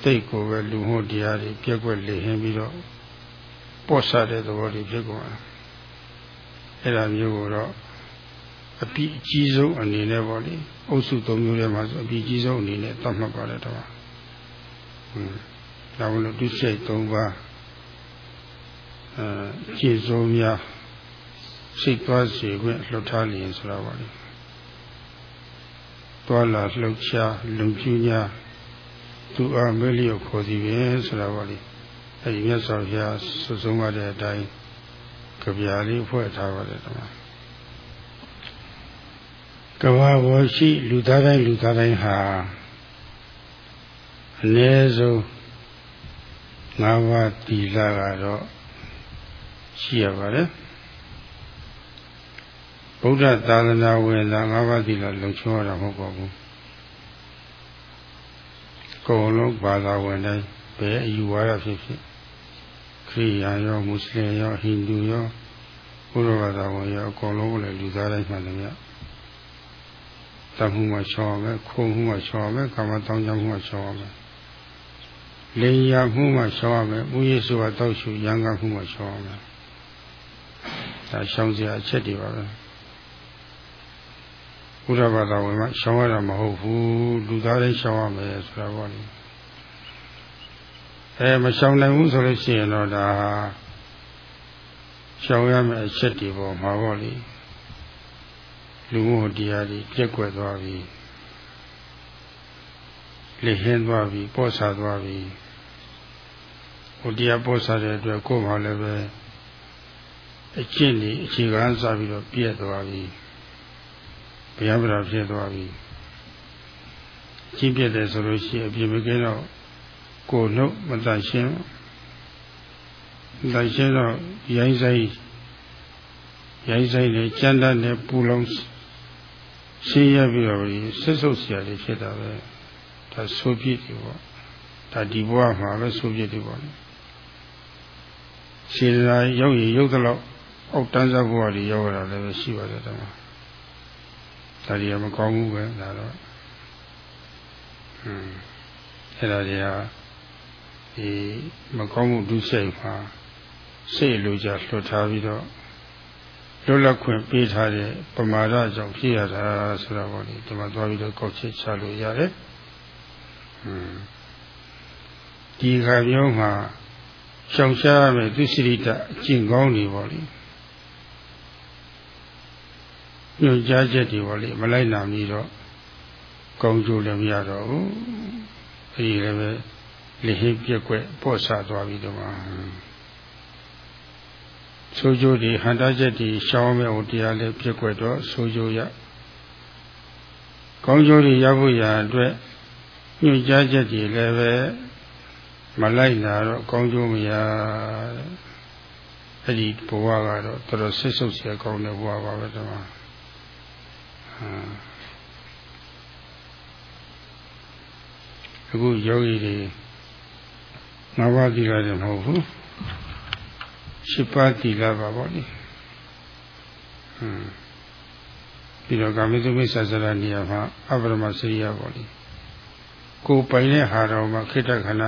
တိတ်ကိုပဲလူမှုတရားတွေပြက်ကွက်လေဟင်းပြီးတော့ပေါ့ဆတဲ့သဘောတွေဖြစ်ကုန်တာအဲ့ဒါမျိုးကိုတော့ အပြည့်အကြီးဆုံးအနေနဲ့ပေါ့လေအုပ်စုသုံးမျိုးထဲမှာဆိုအပြည့်အကြီးဆုံးအနေနဲ့သတ်မှတ်ပါတယ်တော့ဟွန်းဒါမလို့ဒုစိတ်၃ပါးအဲခြေစိုးများစိတ်သွားစေခွင့်လှုပ်ထားလျင်ဆိုတာပါလေသွားလာလှုပ်ရှားလုံကျူးညာသူအားမဲလျော့ခေါ်စီပဲဆိုတာပါလေအဲဒီမြတ်စွာဘုရားဆွဆုံးပါတဲ့အတိုင်းကြပြာလေးဖွဲ့ထားပါတယ်တမန် ကဘာဘောရှိလူသားတိုင်းလူသားတိုင်းဟာအ ਨੇ ဆုံး၅ပါးတီလာကတော့ရှိရပါတယ်ဗုဒ္ဓသာသနာဝင်သာ၅ပါးတီလာလုံချုံရတာမဟုတ်ပါဘူးကိုယ်လုံးဘာသာဝင်တိုင်းဘယ်အယူဝါဒဖြစ်ဖြစ်ခရိယာရောမွတ်စလင်ရောဟိန္ဒူရောဘုရားဘာသာဝင်ရောအကုန်လုံးလည်းလူသားတိုင်းမှန်တယ်မြ တ်တမှုမှရှောင်းမယ်ခုံမှုမှရှောင်းမယ်ကာမတောင်းကြမှုမှရှောင်းမယ်လေယာမှုမှရှောင်းရမယ်ဥယေစုကတောက်ရှုရံကမှုမှရှောင်းရမယ်ဒါရှောင်းစရာအချက်တွေပါပဲဘုရားဘာသာဝင်မှရှောင်းရတာမဟုတ်ဘူးလူသားတိုင်းရှောင်းရမယ်ဆိုတာပေါ့လေအဲမရှောင်းနိုင်ဘူးဆိုလို့ရှိရင်တော့ဒါရှောင်ရမယ့်အချက်တွေပေါ်မှာပေါ့လေ လူမှုတရားတွေပြက်ကွက်သွားပြီလက်ဟင်းသွားပြီပေါ့ဆာသွားပြီဟိုတရားပေါ့ဆာတဲ့အတွက်ကိုယ်မှလည်းပဲအကျင့်တွေအခြေခံစားပြီးတော့ပြက်သွားပြီဘုရားဗရာဖြစ်သွားပြီကြီးပြက်တယ်ဆိုလို့ရှိရင်အပြင်မကင်းတော့ကိုယ်နှုတ်မတန်ရှင်းလိုက်ရှင်းတော့ရိုင်းဆိုင်ရိုင်းဆိုင်နဲ့ကြမ်းတမ်းနဲ့ပူလုံး ရှင်းရပြီးတော့ဆွဆုပ်เสียလေးဖြစ်တာပဲဒါဆိုပြစ်တွေပေါ့ဒါဒီဘဝမှာပဲဆိုပြစ်တွေပေါ့ရှင်းလာရောက်ရရုပ်တော့အောက်တန်းစားဘဝတွေရောက်လာလည်းရှိပါတယ်တမဒါတွေကမကောင်းဘူးပဲဒါတော့ဟွန်းအဲ့ဒါတွေကဒီမကောင်းမှုဒုစိတ်မှာစိတ်လိုကြလွတ်ထားပြီးတော့ လွတ်လပ်ခွင့်ပေးထားတဲ့ပမာဒကြောင့်ဖြစ်ရတာဆိုတာပေါ့လေဒီမှာသွားပြီးတော့ကောက်ချက်ချလို့ရတယ်။ဟွန်းဒီခါမျိုးမှာရှောင်ရှားရမယ်သူစိရိတအကျင့်ကောင်းတွေပေါ့လေ။ညွှန်ကြားချက်တွေပေါ့လေမလိုက်နိုင်ပြီးတော့ကောင်းကျိုးလည်းမရတော့ဘူး။အဲဒီလည်းပဲလက်ဟိပြက်ကွက်ပေါ့ဆသွားပြီးတော့မှ ဆိုကြိုးဒီဟန္တာချက်ဒီရှောင်းမဲ့ဟိုတရားလေးပြက်ကွက်တော့ဆိုကြိုးရကောင်းကျိုးတွေရဖို့ရာအတွက်ညွှန်ကြားချက်တွေလည်းပဲမလိုက်လာတော့ကောင်းကျိုးမရအဲ့ဒီဘဝကတော့တော်တော်ဆစ်ဆုပ်เสียကောင်းတဲ့ဘဝပါပဲတမဟာအခုယောဂီတွေငါးပါးသီလတွေမဟုတ်ဘူး ရှစ်ပါးသီလပါပေါ့လေဟွန်းပြီးတော့ကာမိသုမိစ္ဆာစရနေရာမှာအပရမစရိယပေါ့လေကိုပိုင်တဲ့ဟာတော်မှာခိတ္တခဏ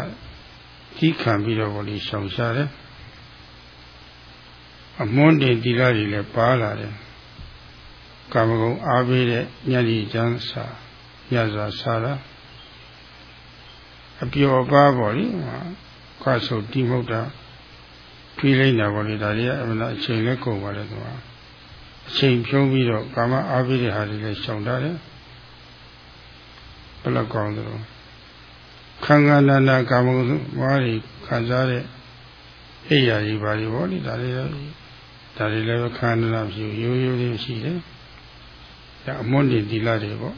ကြီးခံပြီးတော့ပေါ့လေရှောင်ရှားတယ်အမွန်းတင်သီလတွေလည်းပါလာတယ်ကာမဂုဏ်အားပေးတဲ့ညတိကျမ်းစာညစွာစာတာအပျော်ပါပေါ့လေခွာဆိုတိမုတ်တာ ပြေးလိုက်တာပေါ့လေဒါတွေကအမှန်အချိန်လည်းကုန်ပါလေသူကအချိန်ဖြုံးပြီးတော့ကာမအားပေးတဲ့ဟာတွေလည်းရှောင်တာတယ်ဘယ်လောက်ကောင်းသလဲခန္ဓာနာနာကာမဂုဏ်ဝါးတွေခံစားတဲ့အိယာကြီးပါလေပေါ့လေဒါတွေဒါတွေလည်းခန္ဓာနာဖြစ်ရိုးရိုးလေးရှိတယ်ဒါအမွန်းတင်သီလတွေပေါ့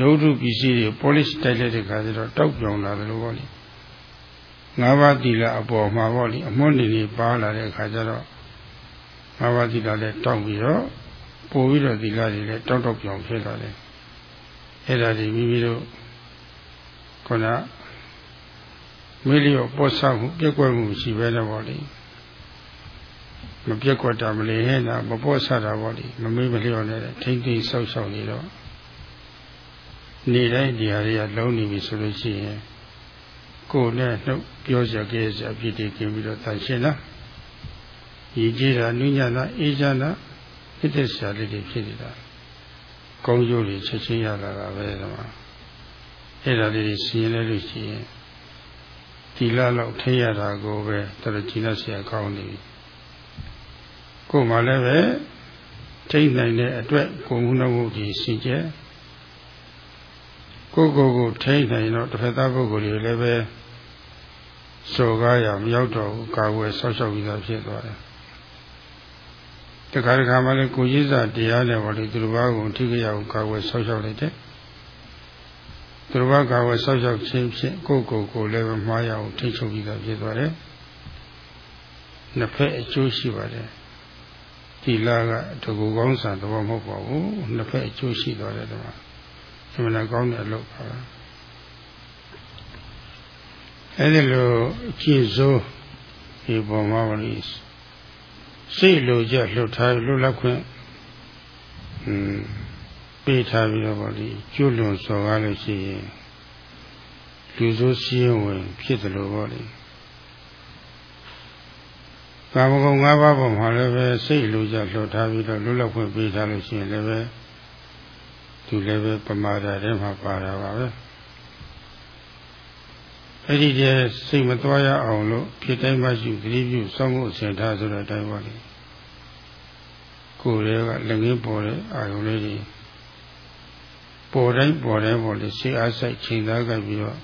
ရုပ်ထုပစ္စည်းတွေ polish တိုက်လိုက်တဲ့ခါကျတော့တောက်ပြောင်လာတယ်လို့ပေါ့လေ ငါးပါးသီလအပေါ်မှာပေါ့လေအမွန်းနေနေပါလာတဲ့ခါကျတော့ငါးပါးသီလလည်းတောက်ပြီးတော့ပို့ပြီးတော့သီလတွေလည်းတောက်တောက်ပြောင်ဖြစ်လာတယ်အဲ့ဒါတွေမိမိတို့ခုနမိလျော့ပေါ်ဆောက်မှုပြက်ကွက်မှုရှိပဲတော့ပေါ့လေမပြက်ကွက်တာမလေဟဲ့လားမပေါ်ဆတာပေါ့လေမမေးမလျော့နဲ့ထိမ့်သိမ့်ဆောက်ရှောက်နေတော့နေတိုင်းဒီဟာတွေကလုံးနေပြီဆိုလို့ရှိရင် ကိုယ်နဲ့နှုတ်ပြောစရာကြဲစရာဖြစ်တည်ခြင်းပြီးတော့တန်ရှင်းလားရည်ကြည်တာနုညတာအေးချမ်းတာဖြစ်တဲ့စရာလေးတွေဖြစ်နေတာကောင်းကျိုးတွေချက်ချင်းရလာတာပဲဒီမှာအဲ့ဒါလေးတွေစီရင်လဲလို့ရှိရင်ဒီလောက်လောက်ထိရတာကိုပဲတော်တော်ကြီးလက်ဆရာကောင်းနေပြီကို့မှာလည်းပဲထိနိုင်တဲ့အတွက်ကိုမှုနှုတ်ကြီးစင်ကြယ်ကိုကိုကိုထိနိုင်တော့တစ်ဖက်သားပုဂ္ဂိုလ်တွေလည်းပဲ စောကားရမရောက်တော့ဘူးကာဝယ်ဆောက်ရှောက်ပြီးသားဖြစ်သွားတယ်တခါတခါမှလည်းကိုကြီးစားတရားနဲ့ဘာလို့သူတို့ဘာကိုထိကြရအောင်ကာဝယ်ဆောက်ရှောက်လိုက်တယ်သူတို့ဘာကာဝယ်ဆောက်ရှောက်ခြင်းဖြင့်ကိုကိုကိုလည်းပဲမှားရအောင်ထိချုပ်ပြီးသားဖြစ်သွားတယ်နှစ်ဖက်အကျိုးရှိပါတယ်ဒီလာကတကူကောင်းဆန်တော့မဟုတ်ပါဘူးနှစ်ဖက်အကျိုးရှိသွားတယ်ဒီမှာအမှန်ကောင်းတဲ့အလုပ်ပါ အဲဒီလိုအကျင့်စိုးဒီပေါ်မှာပါလိစိတ်လိုကြလှုပ်ထားလှုပ်လက်ခွင့်อืมပေးထားပြီးတော့ဗောလေကျွလွန်စော်ကားလို့ရှိရင်လူဆိုးစည်းဝင် ဖြစ်တယ်လို့ဗောလေကာမဂုဏ်၅ပါးပေါ်မှာလည်းပဲစိတ်လိုကြလှုပ်ထားပြီးတော့လှုပ်လက်ခွင့်ပေးထားလို့ရှိရင်လည်းပဲသူလည်းပဲပမာဒထဲမှာပါတာပါပဲ အဲ့ဒီတည်းစိတ်မသွားရအောင်လို့ဖြစ်တိုင်းမှရှိသတိပြုစောင့်ဖို့အစဉ်ထားဆိုတဲ့အတိုင်းပါလေကိုယ်ရဲ့ကလည်းငင်းပေါ်တဲ့အာယုံလေးတွေပေါ်တိုင်းပေါ်တိုင်းပေါ်လေစိတ်အားဆိုင်ချိန်သားကြပြီးတော့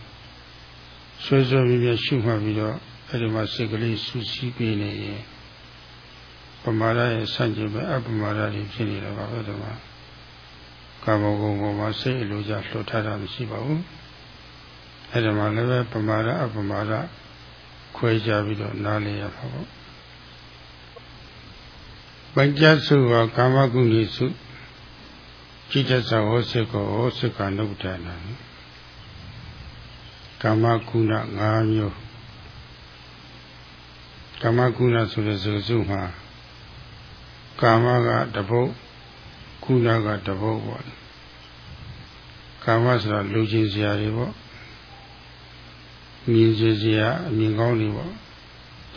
ဆွေးဆွေးပြပြရှုမှတ်ပြီးတော့အဲ့ဒီမှာစိတ်ကလေးဆူဆီးပေးနေရင်ပမာဒရဲ့ဆန့်ကျင်ဘက်အပမာဒတွေဖြစ်နေတာပါပဲဒီမှာကာမဂုဏ်ပေါ်မှာစိတ်အလိုကြလှုပ်ထားတာမရှိပါဘူး အဲ့ဒါမှလည်းပဲပမာဒအပမာဒခွဲခြားပြီးတော့နားလည်ရပါပေါ့ပัญจစုဝကာမကုဏိစုจิตသဝစေကောဟောစကနုဒ္ဒနာကာမကုဏ၅မျိုးကာမကုဏဆိုတဲ့စကားစုမှာကာမကတပုတ်ကုဏကတပုတ်ပေါ့ကာမဆိုတာလူချင်းစရာတွေပေါ့ မြင်ခြင်းစရာအမြင်ကောင်းတွေပေါ့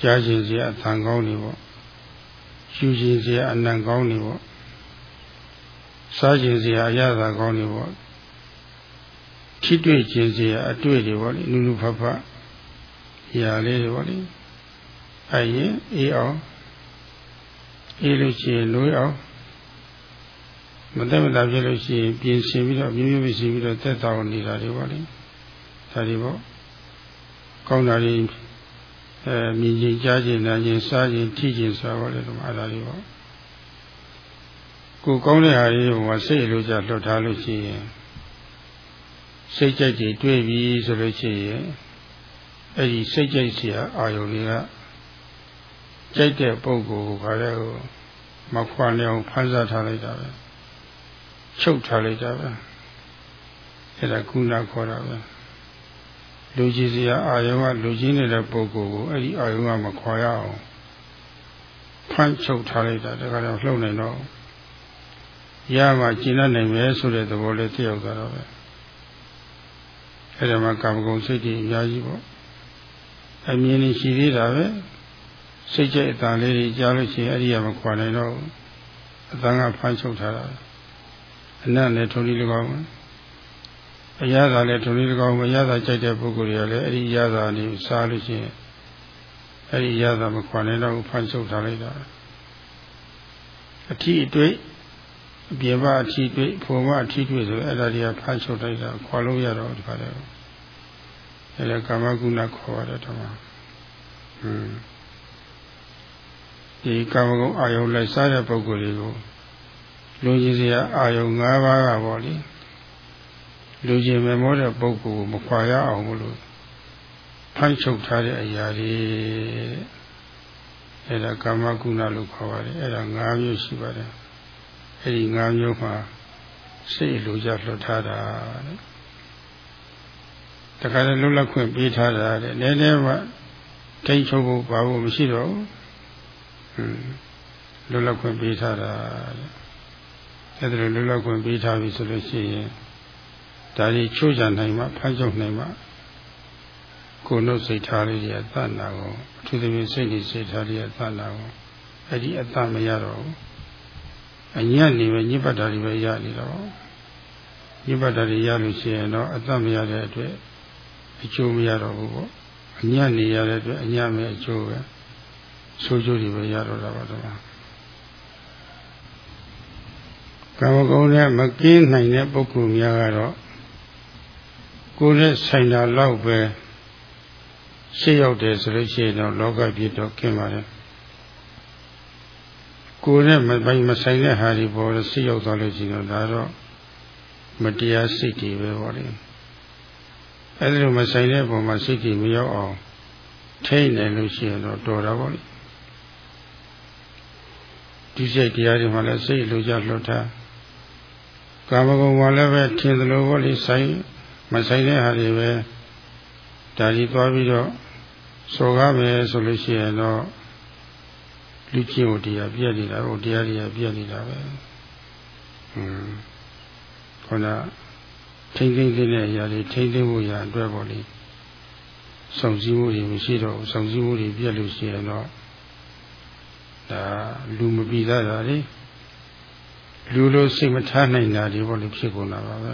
ကြားခြင်းစရာအသံကောင်းတွေပေါ့ရှူခြင်းစရာအနံကောင်းတွေပေါ့စားခြင်းစရာအရသာကောင်းတွေပေါ့ထိတွေ့ခြင်းစရာအတွေ့တွေပေါ့လေနုနုဖဖရာလေးတွေပေါ့လေအဲရင်အေးအောင်အေးလို့ရှိရင်လွေးအောင်မသက်မသာဖြစ်လို့ရှိရင်ပြင်ဆင်ပြီးတော့မျိုးမျိုးပြင်ဆင်ပြီးတော့သက်သာနေတာတွေပေါ့လေဒါတွေပေါ့ ကောင်းတာတွေအဲမြင်ချင်းကြားချင်းနားချင်းစားချင်းထိချင်းစားပါလေဒီမှာအဲ့ဒါတွေပေါ့ကိုကောင်းတဲ့ဟာတွေဟိုမှာစိတ်လိုကြလှုပ်ထားလို့ရှိရင်စိတ်ကြိုက်တွေတွေ့ပြီဆိုလို့ရှိရင်အဲ့ဒီစိတ်ကြိုက်เสียအာယုတွေကကြိုက်တဲ့ပုံကိုခါတဲ့ဟိုမခွာနေအောင်ဖန်ဆထားလိုက်တာပဲချုပ်ထားလိုက်တာပဲအဲ့ဒါကုဏခေါ်တာပဲ လူကြီးစရာအာယုံကလူကြီးနေတဲ့ပုဂ္ဂိုလ်ကိုအဲ့ဒီအာယုံကမခွာရအောင်ဖမ်းချုပ်ထားလိုက်တာဒါကြတော့လှုပ်နေတော့ရမှကျင့်နိုင်မယ်ဆိုတဲ့သဘောလေးသိရောက်သွားတော့ပဲအဲ့ဒါမှကာမဂုဏ်စိတ်ကြီးအများကြီးပေါ့အမြင်နေရှိသေးတာပဲစိတ်ကြိုက်အတန်လေးကြီးကြားလို့ရှိရင်အဲ့ဒီကမခွာနိုင်တော့အတန်ကဖမ်းချုပ်ထားတာအနတ်နဲ့ထုံးလေး၎င်း အရသာလည်းထုံလေးတကောင်းမရသာကြိုက်တဲ့ပုဂ္ဂိုလ်တွေကလည်းအဲ့ဒီရသာနေစားလို့ရှိရင်အဲ့ဒီရသာမခွာနိုင်တော့ဖန်ချုပ်ထားလိုက်တာအထီးအတွေ့အပြေပအထီးတွေ့ဖုံမအထီးတွေ့ဆိုအဲ့ဒါတွေကဖန်ချုပ်လိုက်တာခွာလို့ရတော့ဒီခါတည်းအဲ့ဒါကာမကုဏခေါ်ရတယ်တော့ဟွန်းဒီကာမဂုဏ်အာယုံလိုက်စားတဲ့ပုဂ္ဂိုလ်တွေကိုလူကြီးစရာအာယုံ၅ပါးကပေါ့လေ လူချင်းမမောတဲ့ပုဂ္ဂိုလ်ကိုမခွာရအောင်လို့ဖန်ချုပ်ထားတဲ့အရာတွေအဲ့ဒါကာမကုဏလို့ခေါ်ပါတယ်အဲ့ဒါ၅မျိုးရှိပါတယ်အဲ့ဒီ၅မျိုးမှာစိတ်လိုကြလွတ်ထားတာတဲ့တခါတည်းလွတ်လပ်ခွင့်ပေးထားတာတဲ့နည်းနည်းမှထိတ်ချုပ်ဖို့ပါဖို့မရှိတော့ဘူးဟွန်းလွတ်လပ်ခွင့်ပေးထားတာတဲ့အဲ့ဒါလွတ်လပ်ခွင့်ပေးထားပြီဆိုလို့ရှိရင် ဒါကြီးချိုးချနိုင်မှဖမ်းချုပ်နိုင်မှကိုယ်နှုတ်စိတ်ထားလေးတွေအသနာကိုအထူးသဖြင့်စိတ်နေစိတ်ထားလေးအသနာကိုအဲ့ဒီအသမရတော့ဘူးအညံ့နေပဲညစ်ပတ်တာတွေပဲရနေတော့ညစ်ပတ်တာတွေရလို့ရှိရင်တော့အတတ်မရတဲ့အတွက်အကျိုးမရတော့ဘူးပေါ့အညံ့နေရတဲ့အတွက်အညံ့မဲ့အကျိုးပဲဆိုးကျိုးတွေပဲရတော့တာပါတော့ကာမဂုဏ်နဲ့မကင်းနိုင်တဲ့ပုဂ္ဂိုလ်များကတော့ ကိုယ်နဲ့ဆိုင်တာလောက်ပဲရှိရောက်တယ်ဆိုလို့ရှိရင်တော့လောကပြည့်တော့ကင်းပါတယ်ကိုယ်နဲ့မပိုင်မဆိုင်တဲ့ဟာတွေပေါ်လို့ရှိရောက်သွားလို့ရှိရင်တော့ဒါတော့မတရားစိတ်တွေပဲပေါ့လေအဲဒီလိုမဆိုင်တဲ့ပုံမှာစိတ်တွေမရောက်အောင်ထိနေတယ်လို့ရှိရင်တော့တော်တာပေါ့လေဒီစိတ်တရားတွေမှာလည်းစိတ်လိုကြလွတ်ထားကာမဂုဏ်မှာလည်းပဲထင်သလိုပေါ့လေဆိုင် မဆိုင်တဲ့ဟာတွေပဲဒါကြီးသွားပြီးတော့စောကားမယ်ဆိုလို့ရှိရင်တော့လူချင်းကိုတရားပြည့်နေတာဟိုတရားတွေကပြည့်နေတာပဲဟွန်းခုနထိမ့်သိမ့်တဲ့အရာတွေထိမ့်သိမ့်ဖို့ရာအတွက်ပေါ့လေစုံစည်းမှုတွေမရှိတော့စုံစည်းမှုတွေပြည့်လို့ရှိရင်တော့ဒါလူမပြီးသားတာလေလူလိုစိတ်မထားနိုင်တာဒီပေါ့လေဖြစ်ကုန်တာပါပဲ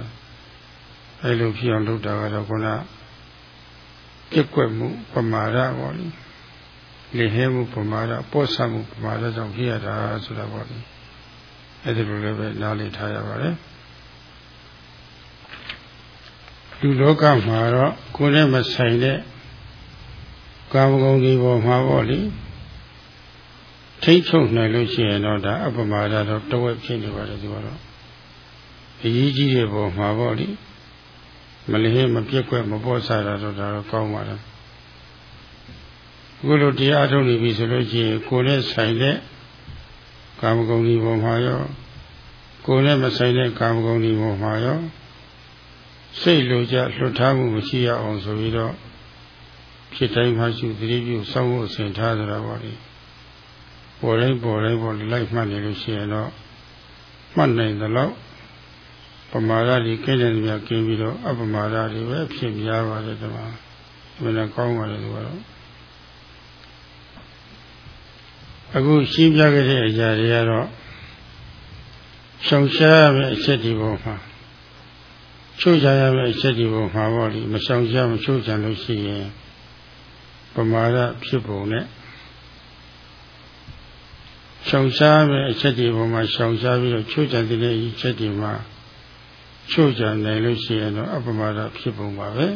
အဲလိုဖြစ်အောင်လုပ်တာကတော့ခုနပြက်ကွက်မှုပမာဒပေါ့လေလေဟဲမှုပမာဒပောဆမှုပမာဒကြောင့်ဖြစ်ရတာဆိုတာပေါ့လေအဲဒါလိုလည်းပဲနားလည်ထားရပါတယ်လူလောကမှာတော့ကိုယ်နဲ့မဆိုင်တဲ့ကာမဂုဏ်တွေပေါ်မှာပေါ့လေထိတ်ချုပ်နိုင်လို့ရှိရင်တော့ဒါအပမာဒတော့တဝက်ဖြစ်နေပါတယ်ဒီကတော့အရေးကြီးတဲ့ပေါ်မှာပေါ့လေ မလျေမပြက်ကွက်မပေါ်စားတာတော့ဒါတော့ကောင်းပါလားအခုလိုတရားထုတ်နေပြီဆိုလို့ရှိရင်ကိုယ်နဲ့ဆိုင်တဲ့ကာမဂုဏ်ဒီပေါ်မှာရောကိုယ်နဲ့မဆိုင်တဲ့ကာမဂုဏ်ဒီပေါ်မှာရောစိတ်လိုကြလွတ်ထားမှုမရှိရအောင်ဆိုပြီးတော့ဖြစ်တိုင်းမှရှုသတိပြုစောင့်ဖို့အစဉ်ထားကြတာပါလေပေါ်တိုင်းပေါ်တိုင်းပေါ်လိုက်မှတ်နေလို့ရှိရင်တော့မှတ်နိုင်သလောက် ပမာဒတွေကင်းတဲ့နေရာကင်းပြီးတော့အပမာဒတွေပဲဖြစ်များပါတယ်ဒီမှာဒီမှာကောင်းပါတယ်ဒီကတော့အခုရှင်းပြခဲ့တဲ့အရာတွေကတော့ရှောင်ရှားရမယ့်အချက်ဒီပေါ်မှာချိုးချရမယ့်အချက်ဒီပေါ်မှာပေါ့လေမရှောင်ရှားမချိုးချလို့ရှိရင်ပမာဒဖြစ်ပုံနဲ့ရှောင်ရှားမယ့်အချက်ဒီပေါ်မှာရှောင်ရှားပြီးတော့ချိုးချတဲ့အချက်ဒီမှာ ချို့ကြနိုင်လို့ရှိရင်တော့အပမာဒဖြစ်ပုံပါပဲ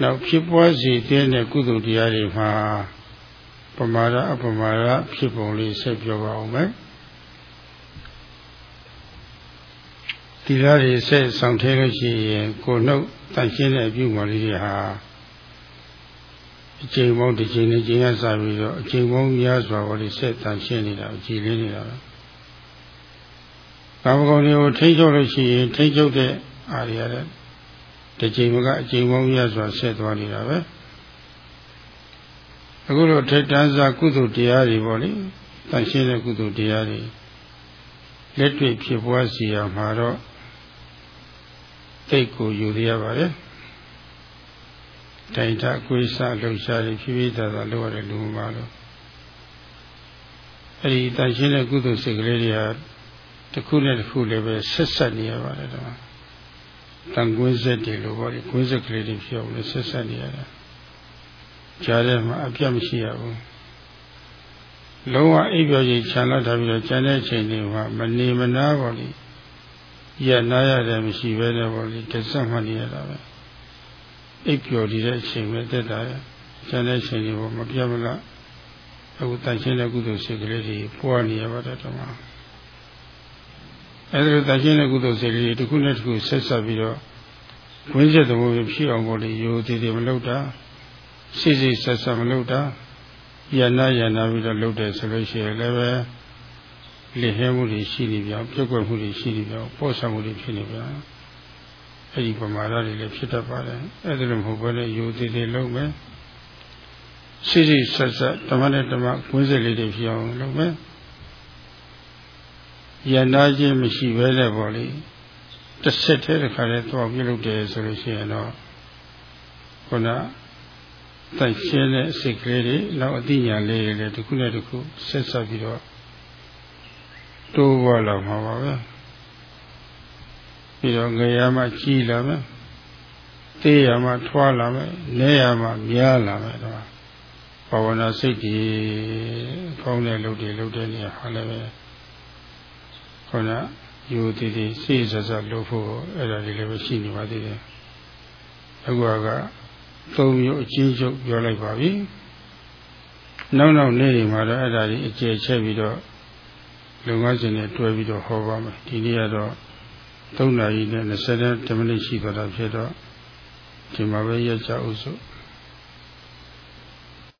နောက်ဖြစ်ပွားစီတဲ့ကုသိုလ်တရားတွေမှာပမာဒအပမာဒဖြစ်ပုံလေးဆက်ပြောပါအောင်မယ်ဒီလားတွေဆက်ဆောင်ထဲလို့ရှိရင်ကိုနှုတ်တန်ရှင်းတဲ့အပြုမှလေးတွေဟာအချိန်ပေါင်းတစ်ချိန်နဲ့ချိန်ရစပြီးတော့အချိန်ပေါင်းများစွာဟောဒီဆက်တန်ရှင်းနေတာကြည်လင်းနေတာပဲ ကာမဂုဏ်တွေကိုထိန်းချုပ်လို့ရှိရင်ထိန်းချုပ်တဲ့အာရရတဲ့တစ်ချိန်မကအချိန်ပေါင်းများစွာဆက်သွားနေတာပဲအခုလိုထိတ်တန်းစားကုသိုလ်တရားတွေပေါ့လေတန်ရှင်းတဲ့ကုသိုလ်တရားတွေလက်တွေ့ဖြစ်ပွားစီရမှာတော့တိတ်ကိုယူရပါတယ်တိုင်တာကိုယ်စားလှုပ်ရှားပြီးဖြည်းဖြည်းသာသာလုပ်ရတဲ့လူမှလို့အဲဒီတန်ရှင်းတဲ့ကုသိုလ်စိတ်ကလေးတွေဟာ တစ်ခုနဲ့တစ်ခုလည်းပဲဆက်ဆက်နေရပါတယ်တော့တန်ကွင်းဆက်တွေလို့ပေါ့လေကွင်းဆက်ကလေးတွေဖြစ်အောင်လည်းဆက်ဆက်နေရတာကြားထဲမှာအပြတ်မရှိရဘူးလုံးဝအိပ်ပျော်ကြီးခြံလောက်ထားပြီးတော့ကျန်တဲ့အချိန်တွေမှာမနေမနာပေါ့လေရနာရတယ်မရှိပဲနဲ့ပေါ့လေတစ္ဆမှနေရတာပဲအိပ်ပျော်နေတဲ့အချိန်ပဲတက်တာကျန်တဲ့အချိန်တွေပေါ့မပြတ်မလားအခုတန်ရှင်းတဲ့ကုသိုလ်စိတ်ကလေးတွေပွားနေရပါတယ်တော့ အဲဒီလိုတန်ရှင်းတဲ့ကုသိုလ်စိတ်ကလေးတစ်ခုနဲ့တစ်ခုဆက်ဆက်ပြီးတော့ဝိဇ္ဇသဘောဖြစ်အောင်ပေါ့လေရိုသေးသေးမလုပ်တာစိစိဆက်ဆက်မလုပ်တာယနာယနာပြီးတော့လုပ်တယ်ဆိုလို့ရှိရင်လည်းပဲလိဟဲမှုတွေရှိနေပြောင်းပြုတ်ကွက်မှုတွေရှိနေပြောင်းပို့ဆောင်မှုတွေဖြစ်နေပြောင်းအဲဒီပမာဒတွေလည်းဖြစ်တတ်ပါတယ်အဲဒီလိုမဟုတ်ဘဲနဲ့ရိုသေးသေးလုပ်မယ်စိစိဆက်ဆက်ဓမ္မနဲ့ဓမ္မကွင်းစက်လေးတွေဖြစ်အောင်လုပ်မယ် ယန္တာချင်းမရှိဘဲနဲ့ပေါ့လေတစ်ဆက်တည်းတစ်ခါတည်းသွားပြုလုပ်တယ်ဆိုလို့ရှိရင်တော့ခုနတိုက်ရှင်းတဲ့စိတ်ကလေးတွေနောက်အသိဉာဏ်လေးတွေလည်းတစ်ခုနဲ့တစ်ခုဆက်ဆက်ပြီးတော့တိုးပေါ်လာမှာပါပဲပြီးတော့ငယ်ရမှကြီးလာမယ်သေးရမှထွားလာမယ်နဲရမှများလာမယ်တော့ဘာဝနာစိတ်ကြီးကောင်းတဲ့လုပ်တွေလုပ်တဲ့နေရာဟာလည်းပဲ ခေါင်းကယူတည်တည်စိတ်ဆက်ဆက်လုပ်ဖို့အဲ့ဒါလေးလည်းပဲရှိနေပါသေးတယ်အခုကသုံးမျိုးအချင်းချုပ်ပြောလိုက်ပါပြီနောက်နောက်နေ့တွေမှာတော့အဲ့ဒါကြီးအကျယ်ချက်ပြီးတော့လုံငန်းရှင်နဲ့တွဲပြီးတော့ဟောပါမယ်ဒီနေ့ကတော့3နာရီနဲ့20မိနစ်ရှိသွားတာဖြစ်တော့ဒီမှာပဲရက်ကြဥစု